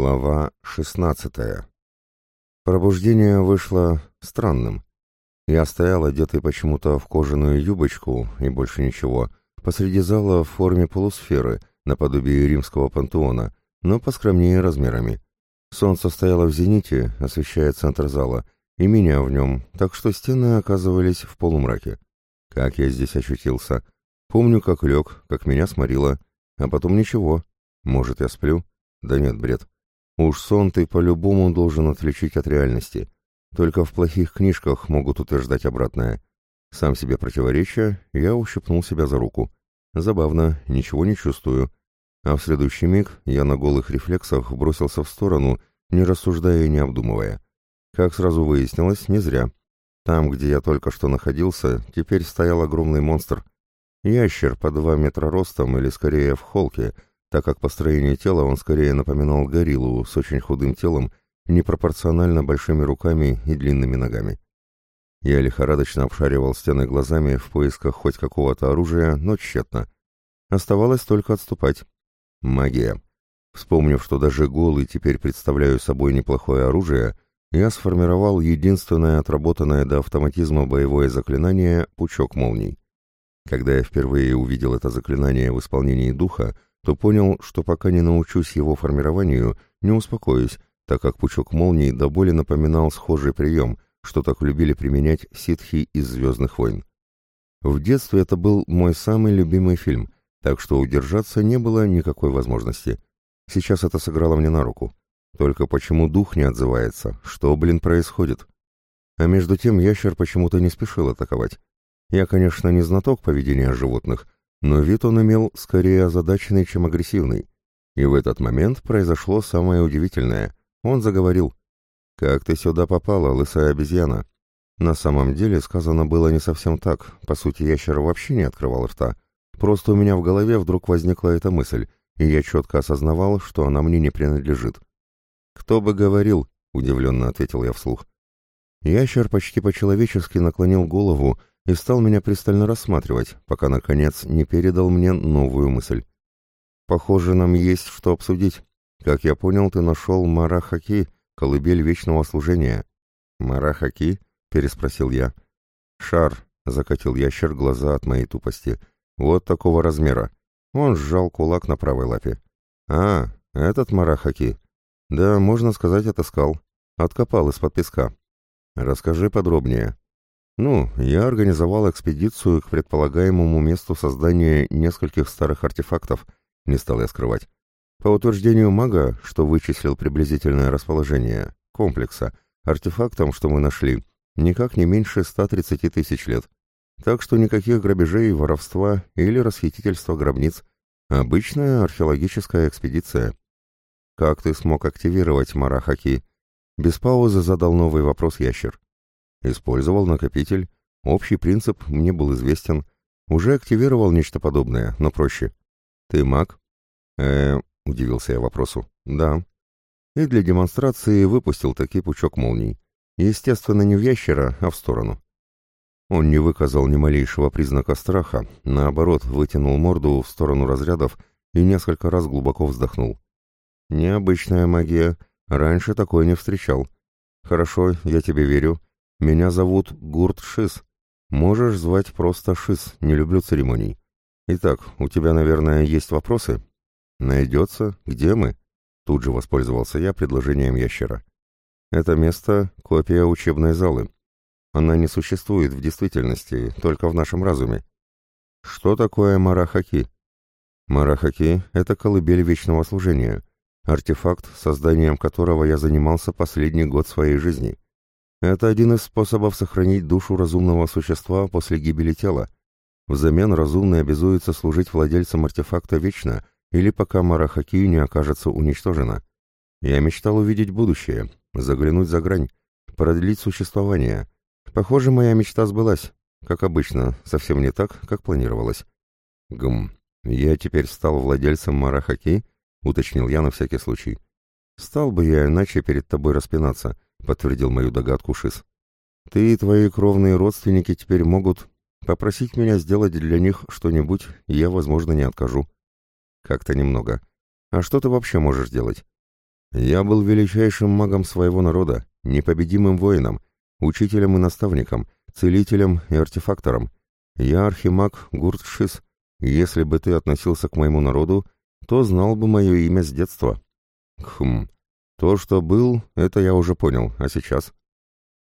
Глава 16 Пробуждение вышло странным. Я стоял, одетый почему-то в кожаную юбочку и больше ничего, посреди зала в форме полусферы, наподобие римского пантеона, но поскромнее размерами. Солнце стояло в зените, освещая центр зала, и меня в нем, так что стены оказывались в полумраке. Как я здесь очутился? Помню, как лег, как меня сморило, а потом ничего. Может, я сплю? Да нет, бред. Уж сон ты по-любому должен отличить от реальности. Только в плохих книжках могут утверждать обратное. Сам себе противоречия, я ущипнул себя за руку. Забавно, ничего не чувствую. А в следующий миг я на голых рефлексах бросился в сторону, не рассуждая и не обдумывая. Как сразу выяснилось, не зря. Там, где я только что находился, теперь стоял огромный монстр. Ящер по два метра ростом или скорее в холке — так как по строению тела он скорее напоминал гориллу с очень худым телом, непропорционально большими руками и длинными ногами. Я лихорадочно обшаривал стены глазами в поисках хоть какого-то оружия, но тщетно. Оставалось только отступать. Магия. Вспомнив, что даже голый теперь представляю собой неплохое оружие, я сформировал единственное отработанное до автоматизма боевое заклинание «Пучок молний». Когда я впервые увидел это заклинание в исполнении духа, то понял, что пока не научусь его формированию, не успокоюсь, так как пучок молний до боли напоминал схожий прием, что так любили применять ситхи из «Звездных войн». В детстве это был мой самый любимый фильм, так что удержаться не было никакой возможности. Сейчас это сыграло мне на руку. Только почему дух не отзывается? Что, блин, происходит? А между тем ящер почему-то не спешил атаковать. Я, конечно, не знаток поведения животных, но вид он имел скорее озадаченный, чем агрессивный. И в этот момент произошло самое удивительное. Он заговорил. «Как ты сюда попала, лысая обезьяна?» На самом деле сказано было не совсем так. По сути, ящер вообще не открывал рта. Просто у меня в голове вдруг возникла эта мысль, и я четко осознавал, что она мне не принадлежит. «Кто бы говорил?» — удивленно ответил я вслух. Ящер почти по-человечески наклонил голову и стал меня пристально рассматривать, пока, наконец, не передал мне новую мысль. «Похоже, нам есть что обсудить. Как я понял, ты нашел Марахаки, колыбель вечного служения». «Марахаки?» — переспросил я. «Шар», — закатил ящер глаза от моей тупости. «Вот такого размера». Он сжал кулак на правой лапе. «А, этот Марахаки?» «Да, можно сказать, отыскал. Откопал из-под песка». «Расскажи подробнее». Ну, я организовал экспедицию к предполагаемому месту создания нескольких старых артефактов, не стал я скрывать. По утверждению мага, что вычислил приблизительное расположение комплекса, артефактам, что мы нашли, никак не меньше 130 тысяч лет. Так что никаких грабежей, воровства или расхитительства гробниц. Обычная археологическая экспедиция. «Как ты смог активировать Марахаки?» Без паузы задал новый вопрос ящер. Использовал накопитель. Общий принцип мне был известен. Уже активировал нечто подобное, но проще. Ты маг? э удивился я вопросу. Да. И для демонстрации выпустил таки пучок молний. Естественно, не в ящера, а в сторону. Он не выказал ни малейшего признака страха, наоборот, вытянул морду в сторону разрядов и несколько раз глубоко вздохнул. «Необычная магия. Раньше такой не встречал. Хорошо, я тебе верю. Меня зовут Гурт Шис. Можешь звать просто Шис, не люблю церемоний. Итак, у тебя, наверное, есть вопросы? Найдется. Где мы? Тут же воспользовался я предложением ящера. Это место — копия учебной залы. Она не существует в действительности, только в нашем разуме. Что такое Марахаки? Марахаки — это колыбель вечного служения, артефакт, созданием которого я занимался последний год своей жизни. Это один из способов сохранить душу разумного существа после гибели тела. Взамен разумный обязуется служить владельцам артефакта вечно или пока Марахаки не окажется уничтожена. Я мечтал увидеть будущее, заглянуть за грань, продлить существование. Похоже, моя мечта сбылась. Как обычно, совсем не так, как планировалось. Гм, я теперь стал владельцем Марахаки, уточнил я на всякий случай. Стал бы я иначе перед тобой распинаться —— подтвердил мою догадку Шис. «Ты и твои кровные родственники теперь могут попросить меня сделать для них что-нибудь, и я, возможно, не откажу». «Как-то немного. А что ты вообще можешь делать?» Я был величайшим магом своего народа, непобедимым воином, учителем и наставником, целителем и артефактором. Я архимаг Гуртшис. Если бы ты относился к моему народу, то знал бы мое имя с детства. Хм, то, что был, это я уже понял, а сейчас?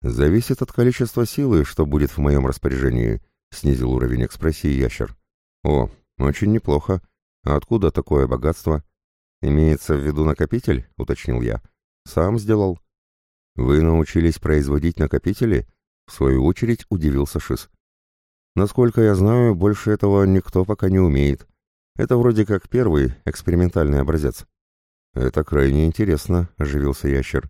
Зависит от количества силы, что будет в моем распоряжении, снизил уровень экспрессии ящер. О, очень неплохо. А откуда такое богатство? Имеется в виду накопитель, уточнил я. Сам сделал. Вы научились производить накопители? В свою очередь удивился Шис. Насколько я знаю, больше этого никто пока не умеет. Это вроде как первый экспериментальный образец. Это крайне интересно, оживился ящер.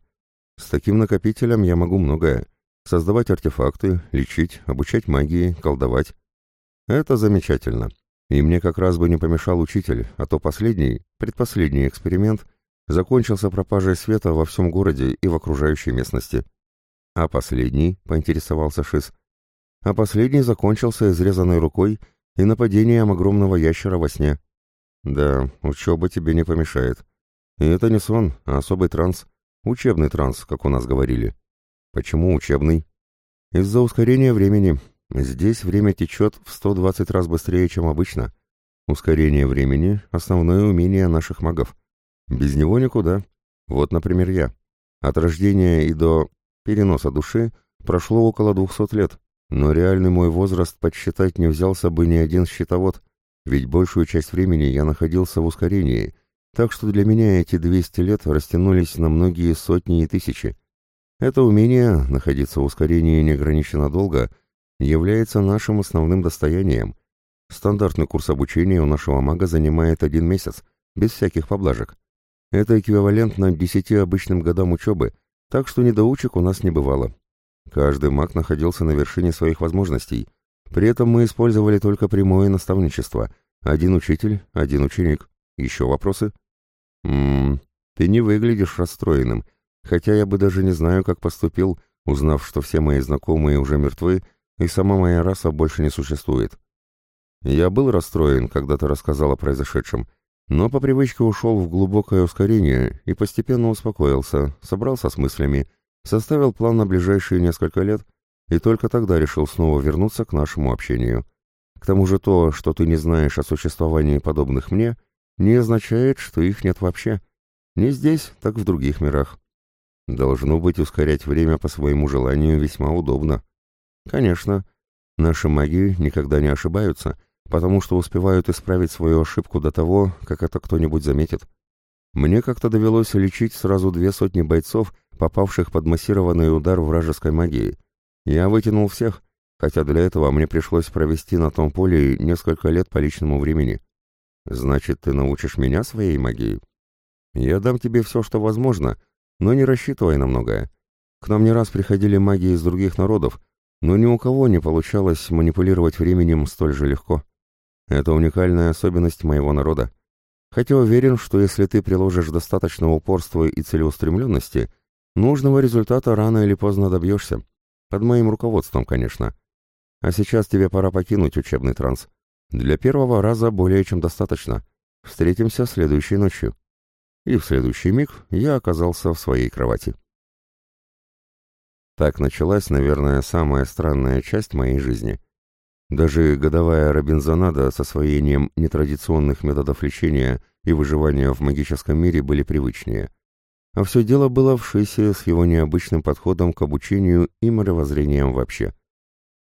С таким накопителем я могу многое. Создавать артефакты, лечить, обучать магии, колдовать. Это замечательно. И мне как раз бы не помешал учитель, а то последний, предпоследний эксперимент закончился пропажей света во всем городе и в окружающей местности. А последний, поинтересовался Шис, а последний закончился изрезанной рукой и нападением огромного ящера во сне. Да, учеба тебе не помешает. И это не сон, а особый транс. Учебный транс, как у нас говорили. Почему учебный? Из-за ускорения времени. Здесь время течет в 120 раз быстрее, чем обычно. Ускорение времени — основное умение наших магов. Без него никуда. Вот, например, я. От рождения и до переноса души прошло около 200 лет, но реальный мой возраст подсчитать не взялся бы ни один счетовод, ведь большую часть времени я находился в ускорении, так что для меня эти 200 лет растянулись на многие сотни и тысячи. Это умение, находиться в ускорении неограниченно долго, является нашим основным достоянием. Стандартный курс обучения у нашего мага занимает один месяц, без всяких поблажек. Это эквивалентно десяти обычным годам учебы, так что недоучек у нас не бывало. Каждый маг находился на вершине своих возможностей. При этом мы использовали только прямое наставничество. Один учитель, один ученик. Еще вопросы? Ммм, ты не выглядишь расстроенным, хотя я бы даже не знаю, как поступил, узнав, что все мои знакомые уже мертвы, и сама моя раса больше не существует. Я был расстроен, когда ты рассказал о произошедшем, но по привычке ушел в глубокое ускорение и постепенно успокоился, собрался с мыслями, составил план на ближайшие несколько лет и только тогда решил снова вернуться к нашему общению. К тому же то, что ты не знаешь о существовании подобных мне, не означает, что их нет вообще. Не здесь, так в других мирах. Должно быть, ускорять время по своему желанию весьма удобно. Конечно, наши маги никогда не ошибаются, потому что успевают исправить свою ошибку до того, как это кто-нибудь заметит. Мне как-то довелось лечить сразу две сотни бойцов, попавших под массированный удар вражеской магии. Я вытянул всех, хотя для этого мне пришлось провести на том поле несколько лет по личному времени. Значит, ты научишь меня своей магии? Я дам тебе все, что возможно, но не рассчитывай на многое. К нам не раз приходили маги из других народов, но ни у кого не получалось манипулировать временем столь же легко. Это уникальная особенность моего народа. Хотя уверен, что если ты приложишь достаточно упорства и целеустремленности, нужного результата рано или поздно добьешься. Под моим руководством, конечно. А сейчас тебе пора покинуть учебный транс. Для первого раза более чем достаточно. Встретимся следующей ночью. И в следующий миг я оказался в своей кровати. Так началась, наверное, самая странная часть моей жизни. Даже годовая Робинзонада с освоением нетрадиционных методов лечения и выживания в магическом мире были привычнее. А все дело было в Шисе с его необычным подходом к обучению и мировоззрением вообще.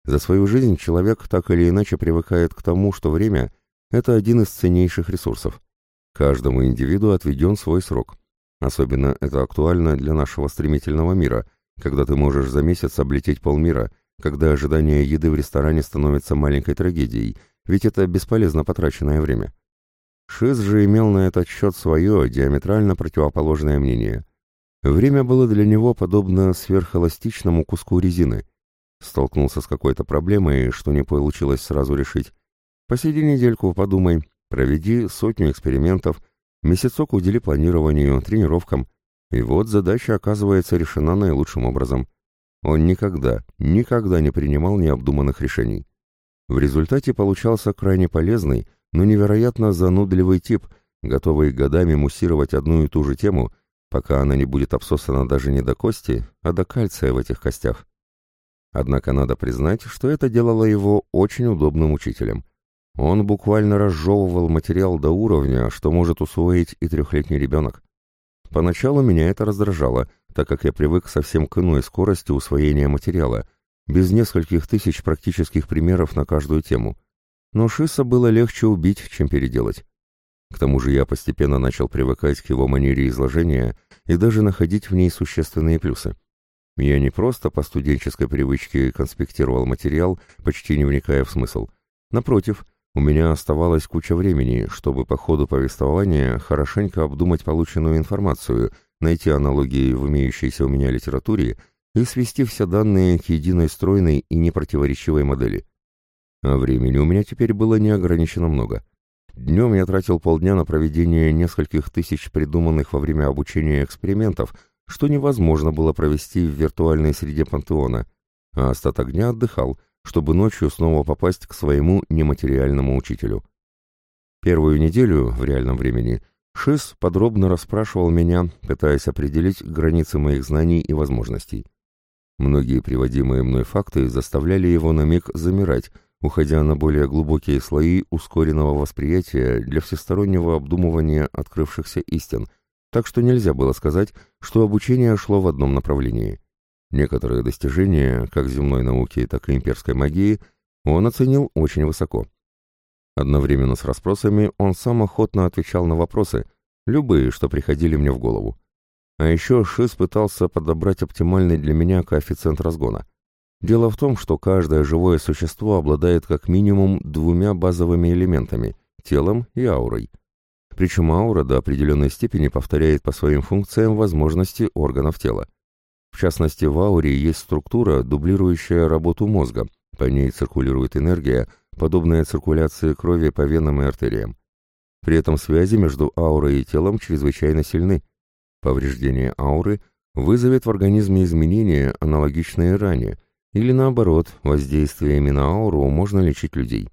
За свою жизнь человек так или иначе привыкает к тому, что время – это один из ценнейших ресурсов. Каждому индивиду отведен свой срок. Особенно это актуально для нашего стремительного мира, когда ты можешь за месяц облететь полмира – когда ожидание еды в ресторане становится маленькой трагедией, ведь это бесполезно потраченное время. Шиз же имел на этот счет свое, диаметрально противоположное мнение. Время было для него подобно сверхэластичному куску резины. Столкнулся с какой-то проблемой, что не получилось сразу решить. Посиди недельку, подумай, проведи сотню экспериментов, месяцок удели планированию, тренировкам, и вот задача оказывается решена наилучшим образом. Он никогда, никогда не принимал необдуманных решений. В результате получался крайне полезный, но невероятно занудливый тип, готовый годами муссировать одну и ту же тему, пока она не будет обсосана даже не до кости, а до кальция в этих костях. Однако надо признать, что это делало его очень удобным учителем. Он буквально разжевывал материал до уровня, что может усвоить и трехлетний ребенок. Поначалу меня это раздражало, так как я привык совсем к иной скорости усвоения материала, без нескольких тысяч практических примеров на каждую тему. Но Шиса было легче убить, чем переделать. К тому же я постепенно начал привыкать к его манере изложения и даже находить в ней существенные плюсы. Я не просто по студенческой привычке конспектировал материал, почти не вникая в смысл. Напротив, у меня оставалась куча времени, чтобы по ходу повествования хорошенько обдумать полученную информацию, найти аналогии в имеющейся у меня литературе и свести все данные к единой стройной и непротиворечивой модели. А времени у меня теперь было неограниченно много. Днем я тратил полдня на проведение нескольких тысяч придуманных во время обучения экспериментов, что невозможно было провести в виртуальной среде пантеона, а остаток дня отдыхал, чтобы ночью снова попасть к своему нематериальному учителю. Первую неделю в реальном времени Шис подробно расспрашивал меня, пытаясь определить границы моих знаний и возможностей. Многие приводимые мной факты заставляли его на миг замирать, уходя на более глубокие слои ускоренного восприятия для всестороннего обдумывания открывшихся истин, так что нельзя было сказать, что обучение шло в одном направлении. Некоторые достижения, как земной науки, так и имперской магии, он оценил очень высоко. Одновременно с расспросами он сам охотно отвечал на вопросы, любые, что приходили мне в голову. А еще Шис пытался подобрать оптимальный для меня коэффициент разгона. Дело в том, что каждое живое существо обладает как минимум двумя базовыми элементами – телом и аурой. Причем аура до определенной степени повторяет по своим функциям возможности органов тела. В частности, в ауре есть структура, дублирующая работу мозга, по ней циркулирует энергия, подобная циркуляции крови по венам и артериям. При этом связи между аурой и телом чрезвычайно сильны. Повреждение ауры вызовет в организме изменения, аналогичные ранее, или наоборот, воздействиями на ауру можно лечить людей.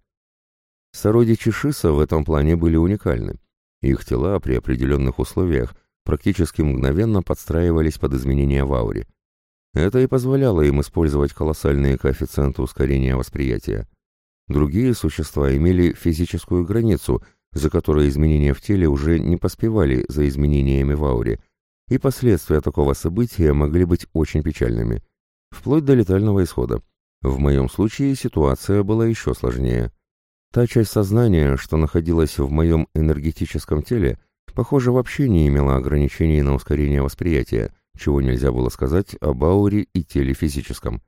Сородичи Шиса в этом плане были уникальны. Их тела при определенных условиях практически мгновенно подстраивались под изменения в ауре. Это и позволяло им использовать колоссальные коэффициенты ускорения восприятия. Другие существа имели физическую границу, за которой изменения в теле уже не поспевали за изменениями в ауре, и последствия такого события могли быть очень печальными вплоть до летального исхода. В моем случае ситуация была еще сложнее. Та часть сознания, что находилась в моем энергетическом теле, похоже, вообще не имела ограничений на ускорение восприятия, чего нельзя было сказать об ауре и теле физическом.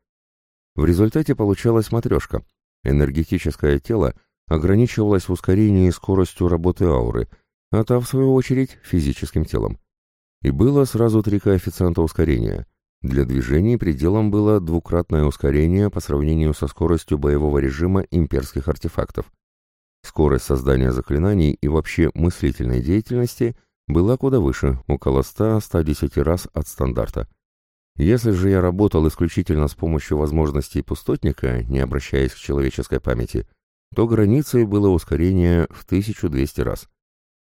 В результате получалась матрешка. Энергетическое тело ограничивалось в ускорении скоростью работы ауры, а та, в свою очередь, физическим телом. И было сразу три коэффициента ускорения. Для движений пределом было двукратное ускорение по сравнению со скоростью боевого режима имперских артефактов. Скорость создания заклинаний и вообще мыслительной деятельности была куда выше, около 100-110 раз от стандарта. Если же я работал исключительно с помощью возможностей пустотника, не обращаясь к человеческой памяти, то границей было ускорение в 1200 раз.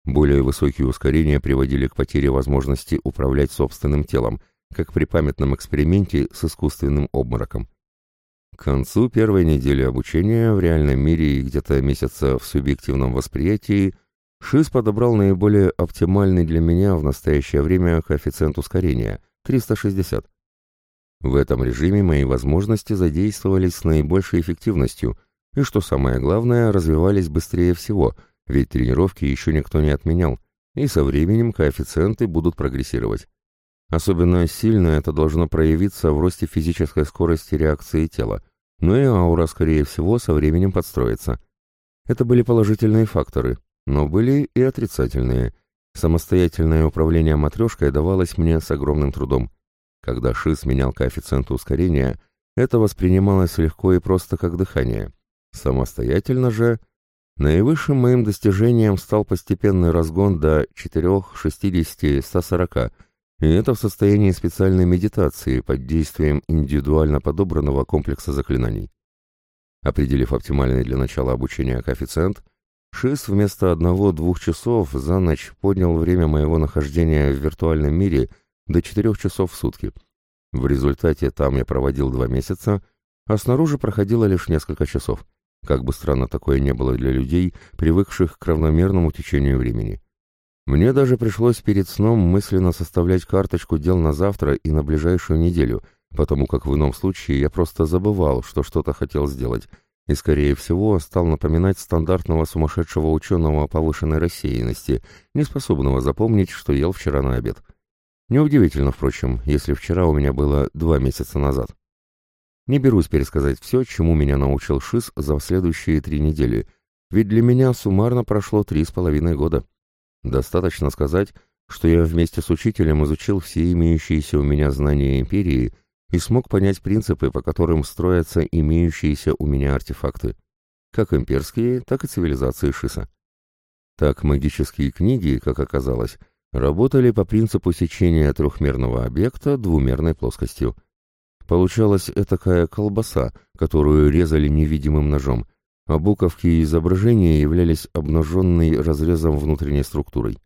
Более высокие ускорения приводили к потере возможности управлять собственным телом – как при памятном эксперименте с искусственным обмороком. К концу первой недели обучения в реальном мире и где-то месяца в субъективном восприятии ШИС подобрал наиболее оптимальный для меня в настоящее время коэффициент ускорения – 360. В этом режиме мои возможности задействовались с наибольшей эффективностью и, что самое главное, развивались быстрее всего, ведь тренировки еще никто не отменял, и со временем коэффициенты будут прогрессировать. Особенно сильно это должно проявиться в росте физической скорости реакции тела, но и аура, скорее всего, со временем подстроится. Это были положительные факторы, но были и отрицательные. Самостоятельное управление матрешкой давалось мне с огромным трудом. Когда ШИС менял коэффициент ускорения, это воспринималось легко и просто как дыхание. Самостоятельно же... Наивысшим моим достижением стал постепенный разгон до 4, 60, 140, и это в состоянии специальной медитации под действием индивидуально подобранного комплекса заклинаний. Определив оптимальный для начала обучения коэффициент, Шиз вместо одного-двух часов за ночь поднял время моего нахождения в виртуальном мире до четырех часов в сутки. В результате там я проводил два месяца, а снаружи проходило лишь несколько часов. Как бы странно такое не было для людей, привыкших к равномерному течению времени. Мне даже пришлось перед сном мысленно составлять карточку дел на завтра и на ближайшую неделю, потому как в ином случае я просто забывал, что что-то хотел сделать, и, скорее всего, стал напоминать стандартного сумасшедшего ученого повышенной рассеянности, неспособного запомнить, что ел вчера на обед. Неудивительно, впрочем, если вчера у меня было два месяца назад. Не берусь пересказать все, чему меня научил ШИС за следующие три недели, ведь для меня суммарно прошло три с половиной года. Достаточно сказать, что я вместе с учителем изучил все имеющиеся у меня знания империи и смог понять принципы, по которым строятся имеющиеся у меня артефакты, как имперские, так и цивилизации Шиса. Так магические книги, как оказалось, работали по принципу сечения трехмерного объекта двумерной плоскостью. Получалась этакая колбаса, которую резали невидимым ножом, а буковки и изображения являлись обнаженной разрезом внутренней структурой.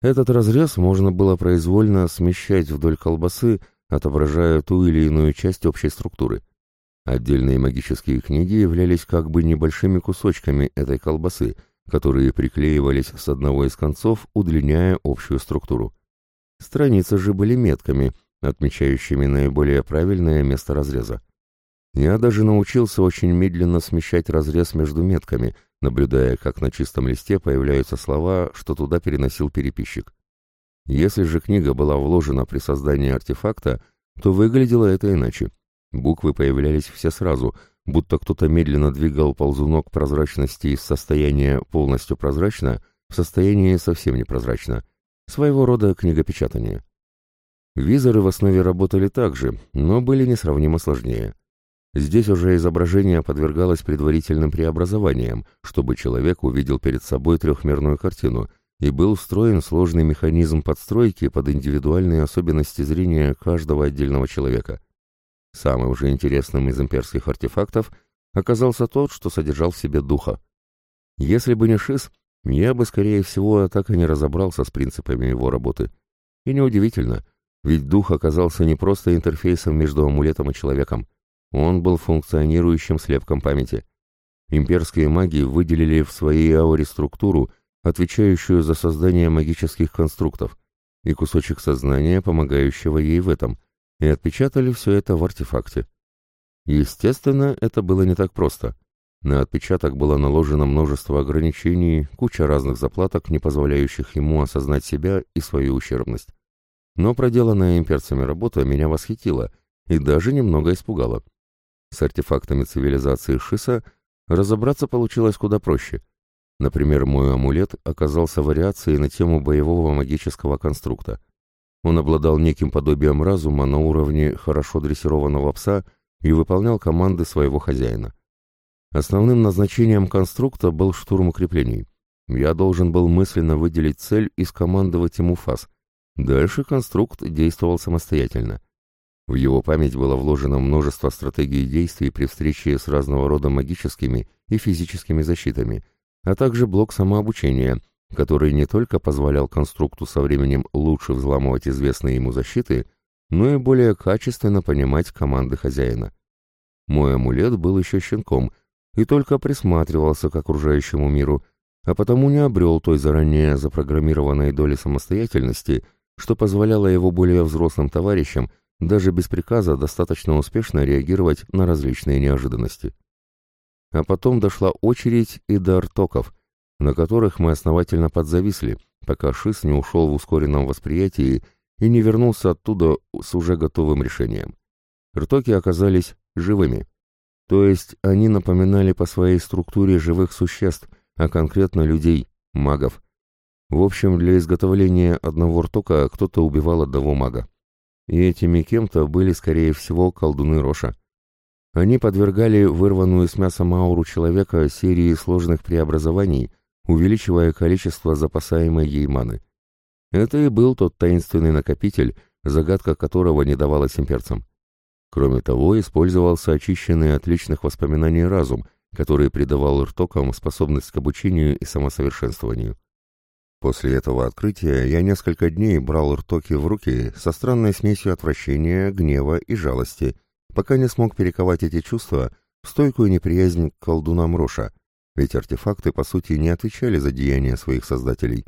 Этот разрез можно было произвольно смещать вдоль колбасы, отображая ту или иную часть общей структуры. Отдельные магические книги являлись как бы небольшими кусочками этой колбасы, которые приклеивались с одного из концов, удлиняя общую структуру. Страницы же были метками, отмечающими наиболее правильное место разреза. Я даже научился очень медленно смещать разрез между метками, наблюдая, как на чистом листе появляются слова, что туда переносил переписчик. Если же книга была вложена при создании артефакта, то выглядело это иначе. Буквы появлялись все сразу, будто кто-то медленно двигал ползунок прозрачности из состояния полностью прозрачно в состояние совсем непрозрачно. Своего рода книгопечатание. Визоры в основе работали так же, но были несравнимо сложнее. Здесь уже изображение подвергалось предварительным преобразованиям, чтобы человек увидел перед собой трехмерную картину, и был встроен сложный механизм подстройки под индивидуальные особенности зрения каждого отдельного человека. Самым же интересным из имперских артефактов оказался тот, что содержал в себе духа. Если бы не Шиз, я бы, скорее всего, так и не разобрался с принципами его работы. И неудивительно, ведь дух оказался не просто интерфейсом между амулетом и человеком, он был функционирующим слепком памяти. Имперские маги выделили в своей ауре структуру, отвечающую за создание магических конструктов, и кусочек сознания, помогающего ей в этом, и отпечатали все это в артефакте. Естественно, это было не так просто. На отпечаток было наложено множество ограничений, куча разных заплаток, не позволяющих ему осознать себя и свою ущербность. Но проделанная имперцами работа меня восхитила и даже немного испугала. С артефактами цивилизации Шиса разобраться получилось куда проще. Например, мой амулет оказался вариацией на тему боевого магического конструкта. Он обладал неким подобием разума на уровне хорошо дрессированного пса и выполнял команды своего хозяина. Основным назначением конструкта был штурм укреплений. Я должен был мысленно выделить цель и скомандовать ему фаз. Дальше конструкт действовал самостоятельно. В его память было вложено множество стратегий действий при встрече с разного рода магическими и физическими защитами, а также блок самообучения, который не только позволял конструкту со временем лучше взламывать известные ему защиты, но и более качественно понимать команды хозяина. Мой амулет был еще щенком и только присматривался к окружающему миру, а потому не обрел той заранее запрограммированной доли самостоятельности, что позволяло его более взрослым товарищам даже без приказа достаточно успешно реагировать на различные неожиданности. А потом дошла очередь и до артоков, на которых мы основательно подзависли, пока Шис не ушел в ускоренном восприятии и не вернулся оттуда с уже готовым решением. Ртоки оказались живыми, то есть они напоминали по своей структуре живых существ, а конкретно людей, магов. В общем, для изготовления одного ртока кто-то убивал одного мага и этими кем-то были, скорее всего, колдуны Роша. Они подвергали вырванную с мяса мауру человека серии сложных преобразований, увеличивая количество запасаемой ей маны. Это и был тот таинственный накопитель, загадка которого не давалась имперцам. Кроме того, использовался очищенный от личных воспоминаний разум, который придавал ртокам способность к обучению и самосовершенствованию. После этого открытия я несколько дней брал ртоки в руки со странной смесью отвращения, гнева и жалости, пока не смог перековать эти чувства в стойкую неприязнь к колдунам Роша, ведь артефакты, по сути, не отвечали за деяния своих создателей.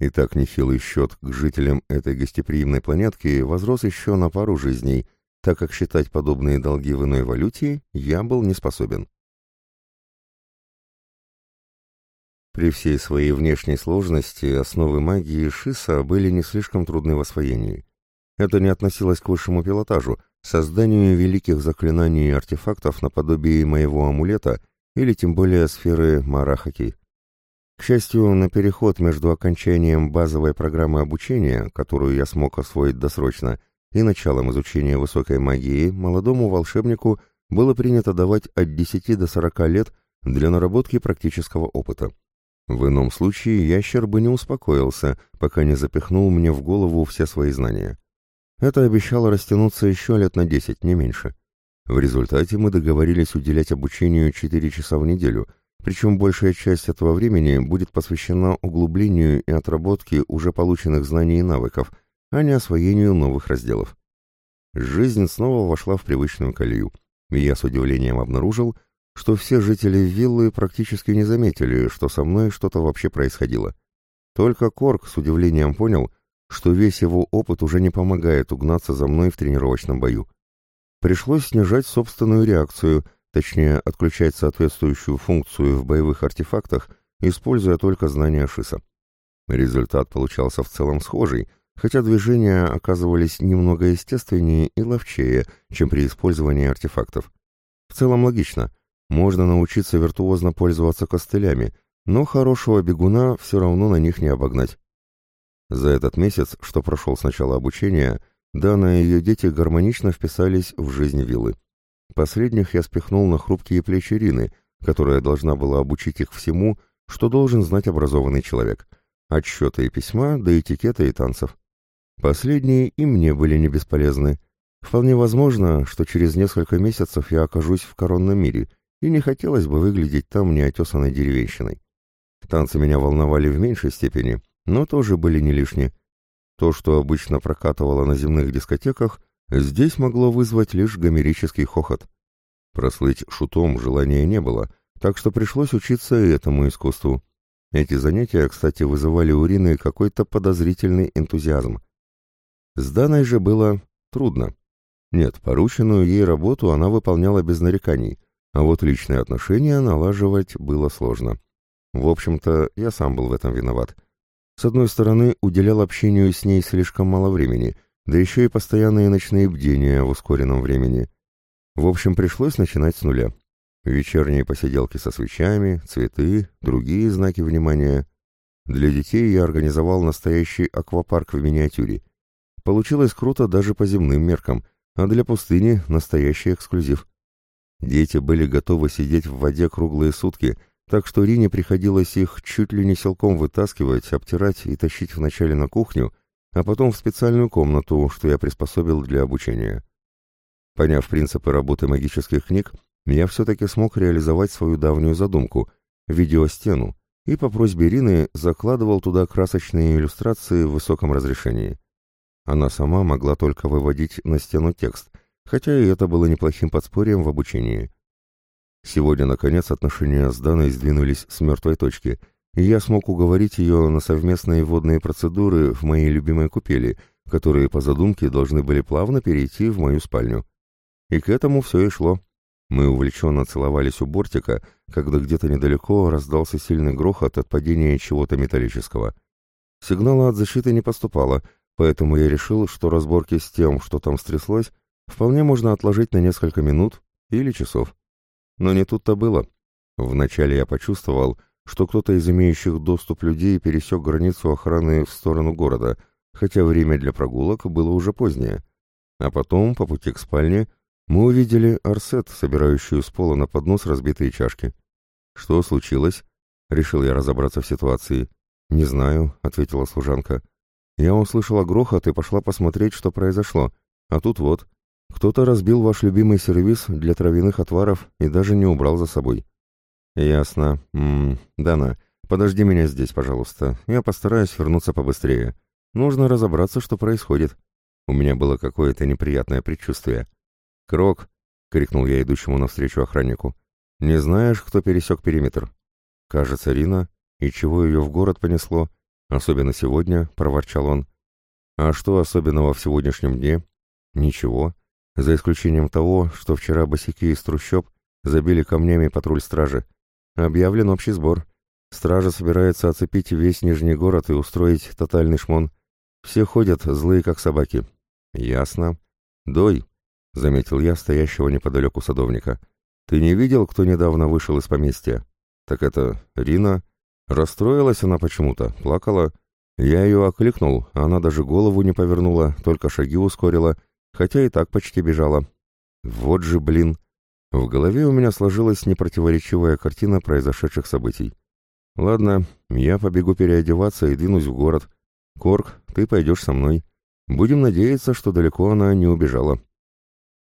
И так нехилый счет к жителям этой гостеприимной планетки возрос еще на пару жизней, так как считать подобные долги в иной валюте я был не способен. При всей своей внешней сложности основы магии Шиса были не слишком трудны в освоении. Это не относилось к высшему пилотажу, созданию великих заклинаний и артефактов наподобие моего амулета или тем более сферы Марахаки. К счастью, на переход между окончанием базовой программы обучения, которую я смог освоить досрочно, и началом изучения высокой магии молодому волшебнику было принято давать от 10 до 40 лет для наработки практического опыта. В ином случае ящер бы не успокоился, пока не запихнул мне в голову все свои знания. Это обещало растянуться еще лет на 10, не меньше. В результате мы договорились уделять обучению 4 часа в неделю – причем большая часть этого времени будет посвящена углублению и отработке уже полученных знаний и навыков, а не освоению новых разделов. Жизнь снова вошла в привычную колею, и я с удивлением обнаружил, что все жители виллы практически не заметили, что со мной что-то вообще происходило. Только Корк с удивлением понял, что весь его опыт уже не помогает угнаться за мной в тренировочном бою. Пришлось снижать собственную реакцию точнее отключать соответствующую функцию в боевых артефактах, используя только знания Шиса. Результат получался в целом схожий, хотя движения оказывались немного естественнее и ловчее, чем при использовании артефактов. В целом логично, можно научиться виртуозно пользоваться костылями, но хорошего бегуна все равно на них не обогнать. За этот месяц, что прошел с начала обучения, Дана и ее дети гармонично вписались в жизнь виллы. Последних я спихнул на хрупкие плечи Рины, которая должна была обучить их всему, что должен знать образованный человек. От счета и письма до этикета и танцев. Последние и мне были не бесполезны. Вполне возможно, что через несколько месяцев я окажусь в коронном мире, и не хотелось бы выглядеть там неотесанной деревенщиной. Танцы меня волновали в меньшей степени, но тоже были не лишни. То, что обычно прокатывало на земных дискотеках, Здесь могло вызвать лишь гомерический хохот. Прослыть шутом желания не было, так что пришлось учиться этому искусству. Эти занятия, кстати, вызывали у Рины какой-то подозрительный энтузиазм. С Даной же было трудно. Нет, порученную ей работу она выполняла без нареканий, а вот личные отношения налаживать было сложно. В общем-то, я сам был в этом виноват. С одной стороны, уделял общению с ней слишком мало времени, да еще и постоянные ночные бдения в ускоренном времени. В общем, пришлось начинать с нуля. Вечерние посиделки со свечами, цветы, другие знаки внимания. Для детей я организовал настоящий аквапарк в миниатюре. Получилось круто даже по земным меркам, а для пустыни настоящий эксклюзив. Дети были готовы сидеть в воде круглые сутки, так что Рине приходилось их чуть ли не силком вытаскивать, обтирать и тащить вначале на кухню, а потом в специальную комнату, что я приспособил для обучения. Поняв принципы работы магических книг, я все-таки смог реализовать свою давнюю задумку — видеостену, и по просьбе Ирины закладывал туда красочные иллюстрации в высоком разрешении. Она сама могла только выводить на стену текст, хотя и это было неплохим подспорьем в обучении. Сегодня, наконец, отношения с Даной сдвинулись с мертвой точки — и я смог уговорить ее на совместные водные процедуры в моей любимой купели, которые по задумке должны были плавно перейти в мою спальню. И к этому все и шло. Мы увлеченно целовались у бортика, когда где-то недалеко раздался сильный грохот от падения чего-то металлического. Сигнала от защиты не поступало, поэтому я решил, что разборки с тем, что там стряслось, вполне можно отложить на несколько минут или часов. Но не тут-то было. Вначале я почувствовал, что кто-то из имеющих доступ людей пересек границу охраны в сторону города, хотя время для прогулок было уже позднее. А потом, по пути к спальне, мы увидели Арсет, собирающую с пола на поднос разбитые чашки. «Что случилось?» — решил я разобраться в ситуации. «Не знаю», — ответила служанка. «Я услышала грохот и пошла посмотреть, что произошло. А тут вот, кто-то разбил ваш любимый сервиз для травяных отваров и даже не убрал за собой». «Ясно. -м, Дана, подожди меня здесь, пожалуйста. Я постараюсь вернуться побыстрее. Нужно разобраться, что происходит». У меня было какое-то неприятное предчувствие. «Крок!» — крикнул я идущему навстречу охраннику. «Не знаешь, кто пересек периметр?» «Кажется, Рина. И чего ее в город понесло? Особенно сегодня», — проворчал он. «А что особенного в сегодняшнем дне?» «Ничего. За исключением того, что вчера босики из трущоб забили камнями патруль стражи. Объявлен общий сбор. Стража собирается оцепить весь Нижний город и устроить тотальный шмон. Все ходят злые, как собаки. Ясно. Дой, — заметил я стоящего неподалеку садовника. Ты не видел, кто недавно вышел из поместья? Так это Рина. Расстроилась она почему-то, плакала. Я ее окликнул, она даже голову не повернула, только шаги ускорила, хотя и так почти бежала. Вот же, блин, в голове у меня сложилась непротиворечивая картина произошедших событий. «Ладно, я побегу переодеваться и двинусь в город. Корк, ты пойдешь со мной. Будем надеяться, что далеко она не убежала».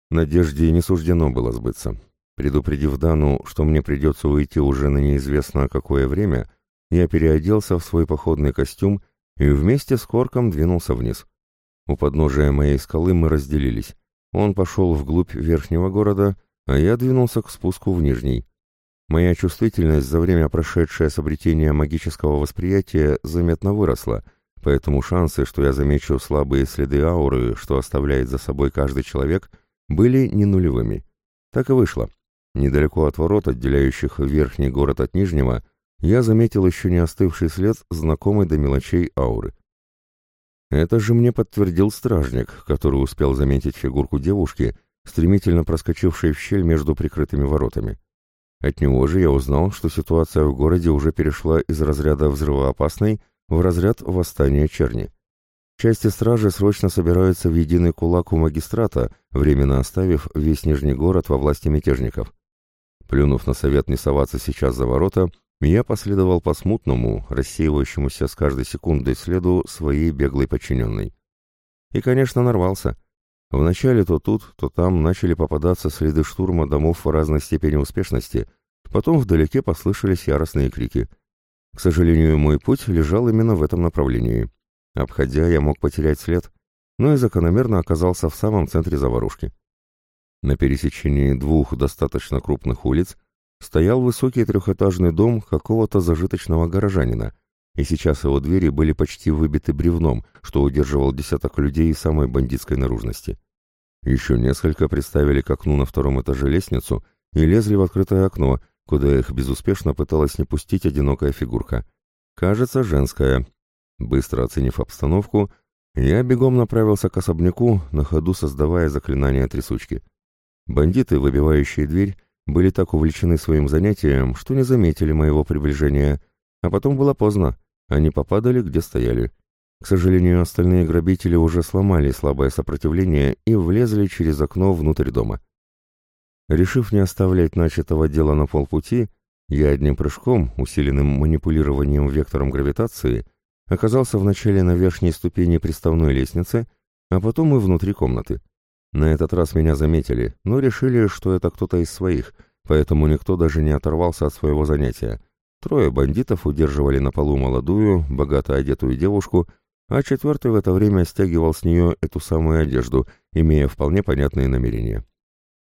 Надежде не суждено было сбыться. Предупредив Дану, что мне придется уйти уже на неизвестно какое время, я переоделся в свой походный костюм и вместе с Корком двинулся вниз. У подножия моей скалы мы разделились. Он пошел вглубь верхнего города, а я двинулся к спуску в нижний. Моя чувствительность за время, прошедшее с обретения магического восприятия, заметно выросла, поэтому шансы, что я замечу слабые следы ауры, что оставляет за собой каждый человек, были не нулевыми. Так и вышло. Недалеко от ворот, отделяющих верхний город от нижнего, я заметил еще не остывший след знакомой до мелочей ауры. Это же мне подтвердил стражник, который успел заметить фигурку девушки, стремительно проскочившей в щель между прикрытыми воротами. От него же я узнал, что ситуация в городе уже перешла из разряда взрывоопасной в разряд восстания черни. Части стражи срочно собираются в единый кулак у магистрата, временно оставив весь Нижний город во власти мятежников. Плюнув на совет не соваться сейчас за ворота, я последовал по смутному, рассеивающемуся с каждой секундой следу своей беглой подчиненной. И, конечно, нарвался — Вначале то тут, то там начали попадаться следы штурма домов в разной степени успешности, потом вдалеке послышались яростные крики. К сожалению, мой путь лежал именно в этом направлении. Обходя, я мог потерять след, но и закономерно оказался в самом центре заварушки. На пересечении двух достаточно крупных улиц стоял высокий трехэтажный дом какого-то зажиточного горожанина, и сейчас его двери были почти выбиты бревном, что удерживал десяток людей самой бандитской наружности. Еще несколько приставили к окну на втором этаже лестницу и лезли в открытое окно, куда их безуспешно пыталась не пустить одинокая фигурка. Кажется, женская. Быстро оценив обстановку, я бегом направился к особняку, на ходу создавая заклинание трясучки. Бандиты, выбивающие дверь, были так увлечены своим занятием, что не заметили моего приближения — а потом было поздно. Они попадали, где стояли. К сожалению, остальные грабители уже сломали слабое сопротивление и влезли через окно внутрь дома. Решив не оставлять начатого дела на полпути, я одним прыжком, усиленным манипулированием вектором гравитации, оказался вначале на верхней ступени приставной лестницы, а потом и внутри комнаты. На этот раз меня заметили, но решили, что это кто-то из своих, поэтому никто даже не оторвался от своего занятия — Трое бандитов удерживали на полу молодую, богато одетую девушку, а четвертый в это время стягивал с нее эту самую одежду, имея вполне понятные намерения.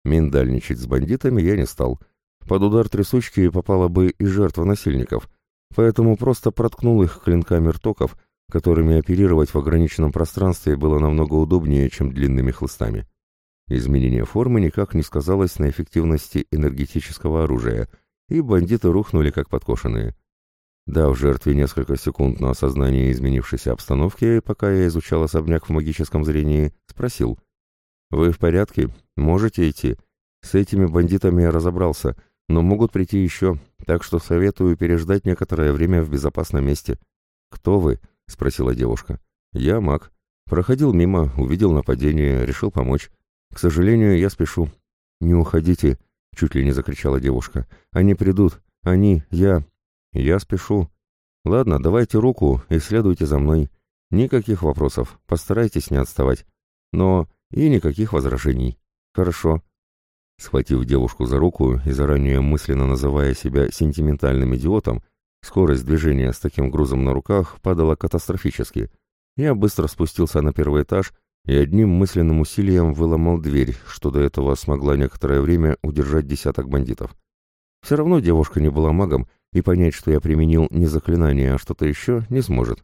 Миндальничать с бандитами я не стал. Под удар трясучки попала бы и жертва насильников, поэтому просто проткнул их клинками ртоков, которыми оперировать в ограниченном пространстве было намного удобнее, чем длинными хлыстами. Изменение формы никак не сказалось на эффективности энергетического оружия — и бандиты рухнули как подкошенные. Дав жертве несколько секунд на осознание изменившейся обстановки, пока я изучал особняк в магическом зрении, спросил. «Вы в порядке? Можете идти? С этими бандитами я разобрался, но могут прийти еще, так что советую переждать некоторое время в безопасном месте». «Кто вы?» — спросила девушка. «Я маг. Проходил мимо, увидел нападение, решил помочь. К сожалению, я спешу». «Не уходите», Чуть ли не закричала девушка. «Они придут! Они! Я! Я спешу! Ладно, давайте руку и следуйте за мной. Никаких вопросов, постарайтесь не отставать. Но и никаких возражений. Хорошо». Схватив девушку за руку и заранее мысленно называя себя сентиментальным идиотом, скорость движения с таким грузом на руках падала катастрофически. Я быстро спустился на первый этаж и одним мысленным усилием выломал дверь, что до этого смогла некоторое время удержать десяток бандитов. Все равно девушка не была магом, и понять, что я применил не заклинание, а что-то еще, не сможет.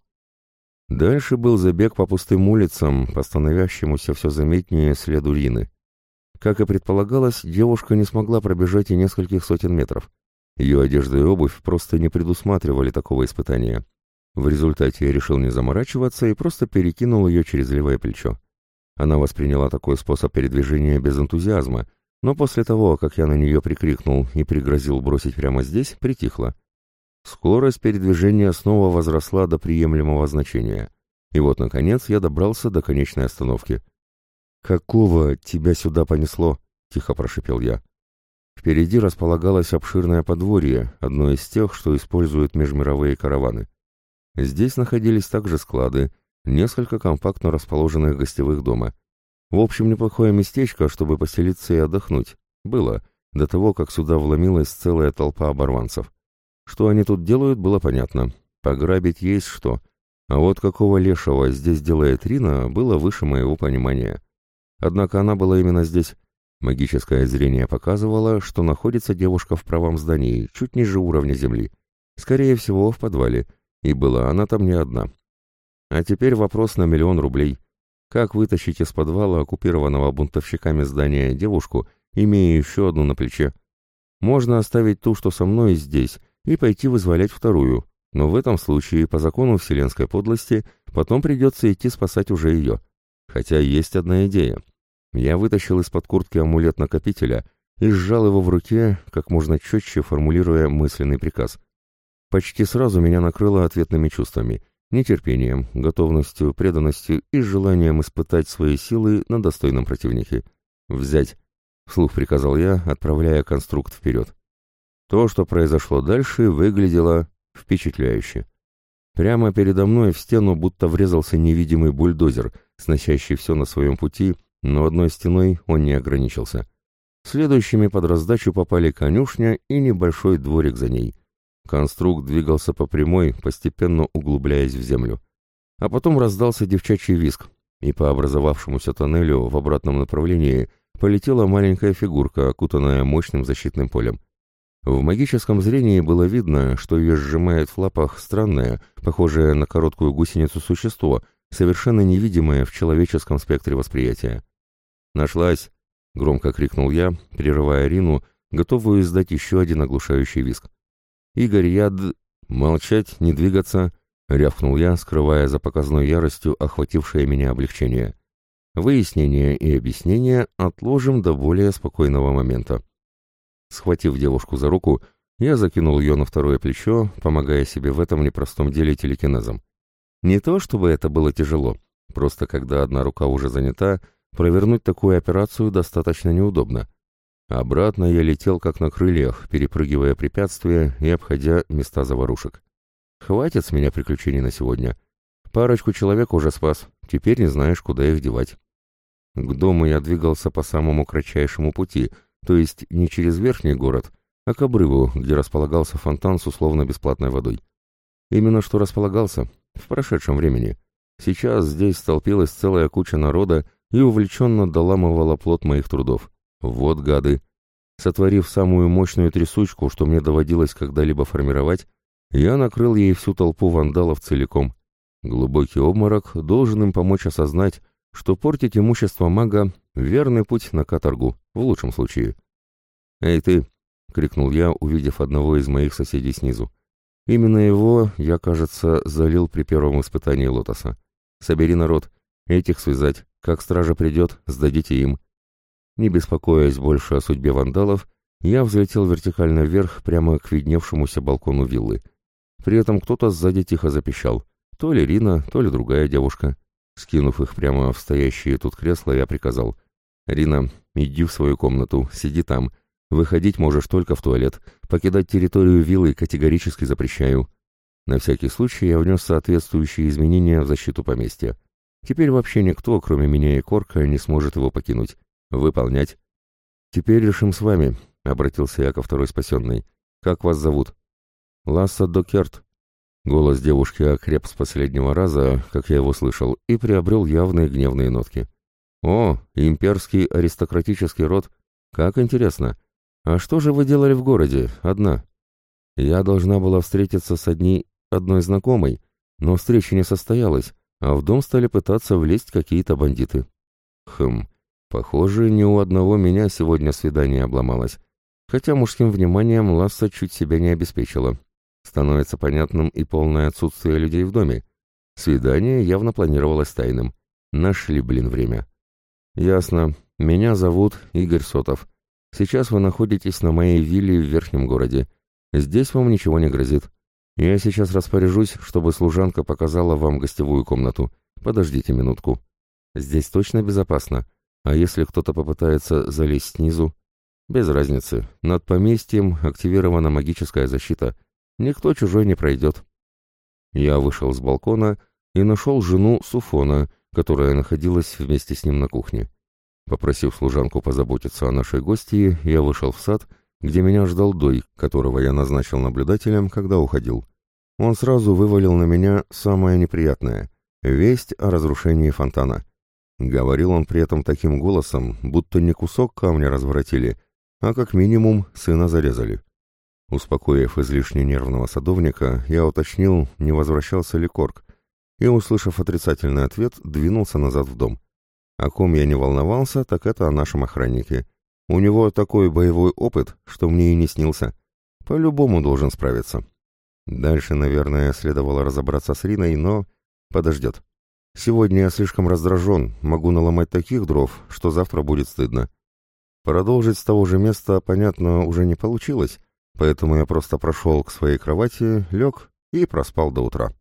Дальше был забег по пустым улицам, по становящемуся все заметнее следу Рины. Как и предполагалось, девушка не смогла пробежать и нескольких сотен метров. Ее одежда и обувь просто не предусматривали такого испытания. В результате я решил не заморачиваться и просто перекинул ее через левое плечо. Она восприняла такой способ передвижения без энтузиазма, но после того, как я на нее прикрикнул и пригрозил бросить прямо здесь, притихла. Скорость передвижения снова возросла до приемлемого значения. И вот, наконец, я добрался до конечной остановки — «Какого тебя сюда понесло?» — тихо прошипел я. Впереди располагалось обширное подворье, одно из тех, что используют межмировые караваны. Здесь находились также склады, несколько компактно расположенных гостевых дома. В общем, неплохое местечко, чтобы поселиться и отдохнуть. Было, до того, как сюда вломилась целая толпа оборванцев. Что они тут делают, было понятно. Пограбить есть что. А вот какого лешего здесь делает Рина, было выше моего понимания. Однако она была именно здесь. Магическое зрение показывало, что находится девушка в правом здании, чуть ниже уровня земли. Скорее всего, в подвале. И была она там не одна. А теперь вопрос на миллион рублей. Как вытащить из подвала оккупированного бунтовщиками здания девушку, имея еще одну на плече? Можно оставить ту, что со мной здесь, и пойти вызволять вторую, но в этом случае, по закону вселенской подлости, потом придется идти спасать уже ее. Хотя есть одна идея. Я вытащил из-под куртки амулет накопителя и сжал его в руке, как можно четче формулируя мысленный приказ. Почти сразу меня накрыло ответными чувствами, нетерпением, готовностью, преданностью и желанием испытать свои силы на достойном противнике. «Взять!» — вслух приказал я, отправляя конструкт вперед. То, что произошло дальше, выглядело впечатляюще. Прямо передо мной в стену будто врезался невидимый бульдозер, сносящий все на своем пути но одной стеной он не ограничился. Следующими под раздачу попали конюшня и небольшой дворик за ней. Конструкт двигался по прямой, постепенно углубляясь в землю. А потом раздался девчачий виск, и по образовавшемуся тоннелю в обратном направлении полетела маленькая фигурка, окутанная мощным защитным полем. В магическом зрении было видно, что ее сжимает в лапах странное, похожее на короткую гусеницу существо, совершенно невидимое в человеческом спектре восприятия. «Нашлась!» — громко крикнул я, прерывая Рину, готовую издать еще один оглушающий виск. «Игорь, я д... молчать, не двигаться!» — рявкнул я, скрывая за показной яростью охватившее меня облегчение. Выяснение и объяснение отложим до более спокойного момента. Схватив девушку за руку, я закинул ее на второе плечо, помогая себе в этом непростом деле телекинезом. Не то, чтобы это было тяжело, просто когда одна рука уже занята, Провернуть такую операцию достаточно неудобно. Обратно я летел как на крыльях, перепрыгивая препятствия и обходя места заварушек. Хватит с меня приключений на сегодня. Парочку человек уже спас, теперь не знаешь, куда их девать. К дому я двигался по самому кратчайшему пути, то есть не через верхний город, а к обрыву, где располагался фонтан с условно-бесплатной водой. Именно что располагался, в прошедшем времени. Сейчас здесь столпилась целая куча народа, и увлеченно доламывала плод моих трудов. Вот гады! Сотворив самую мощную трясучку, что мне доводилось когда-либо формировать, я накрыл ей всю толпу вандалов целиком. Глубокий обморок должен им помочь осознать, что портить имущество мага — верный путь на каторгу, в лучшем случае. «Эй, ты!» — крикнул я, увидев одного из моих соседей снизу. Именно его я, кажется, залил при первом испытании лотоса. «Собери народ, этих связать, как стража придет, сдадите им. Не беспокоясь больше о судьбе вандалов, я взлетел вертикально вверх прямо к видневшемуся балкону виллы. При этом кто-то сзади тихо запищал. То ли Рина, то ли другая девушка. Скинув их прямо в стоящие тут кресла, я приказал. «Рина, иди в свою комнату, сиди там. Выходить можешь только в туалет. Покидать территорию виллы категорически запрещаю». На всякий случай я внес соответствующие изменения в защиту поместья. Теперь вообще никто, кроме меня и Корка, не сможет его покинуть. Выполнять. «Теперь решим с вами», — обратился я ко второй спасенной. «Как вас зовут?» «Ласса Докерт». Голос девушки окреп с последнего раза, как я его слышал, и приобрел явные гневные нотки. «О, имперский аристократический род! Как интересно! А что же вы делали в городе, одна?» «Я должна была встретиться с одни... одной знакомой, но встреча не состоялась, а в дом стали пытаться влезть какие-то бандиты». «Хм, похоже, ни у одного меня сегодня свидание обломалось, хотя мужским вниманием Ласса чуть себя не обеспечила. Становится понятным и полное отсутствие людей в доме. Свидание явно планировалось тайным. Нашли, блин, время». «Ясно. Меня зовут Игорь Сотов. Сейчас вы находитесь на моей вилле в Верхнем городе. Здесь вам ничего не грозит. Я сейчас распоряжусь, чтобы служанка показала вам гостевую комнату. Подождите минутку. Здесь точно безопасно. А если кто-то попытается залезть снизу? Без разницы. Над поместьем активирована магическая защита. Никто чужой не пройдет». Я вышел с балкона и нашел жену Суфона, которая находилась вместе с ним на кухне. Попросив служанку позаботиться о нашей гостье, я вышел в сад, где меня ждал Дой, которого я назначил наблюдателем, когда уходил. Он сразу вывалил на меня самое неприятное — весть о разрушении фонтана. Говорил он при этом таким голосом, будто не кусок камня разворотили, а как минимум сына зарезали. Успокоив излишне нервного садовника, я уточнил, не возвращался ли Корк, и, услышав отрицательный ответ, двинулся назад в дом. О ком я не волновался, так это о нашем охраннике. У него такой боевой опыт, что мне и не снился. По-любому должен справиться. Дальше, наверное, следовало разобраться с Риной, но подождет. Сегодня я слишком раздражен, могу наломать таких дров, что завтра будет стыдно. Продолжить с того же места, понятно, уже не получилось, поэтому я просто прошел к своей кровати, лег и проспал до утра.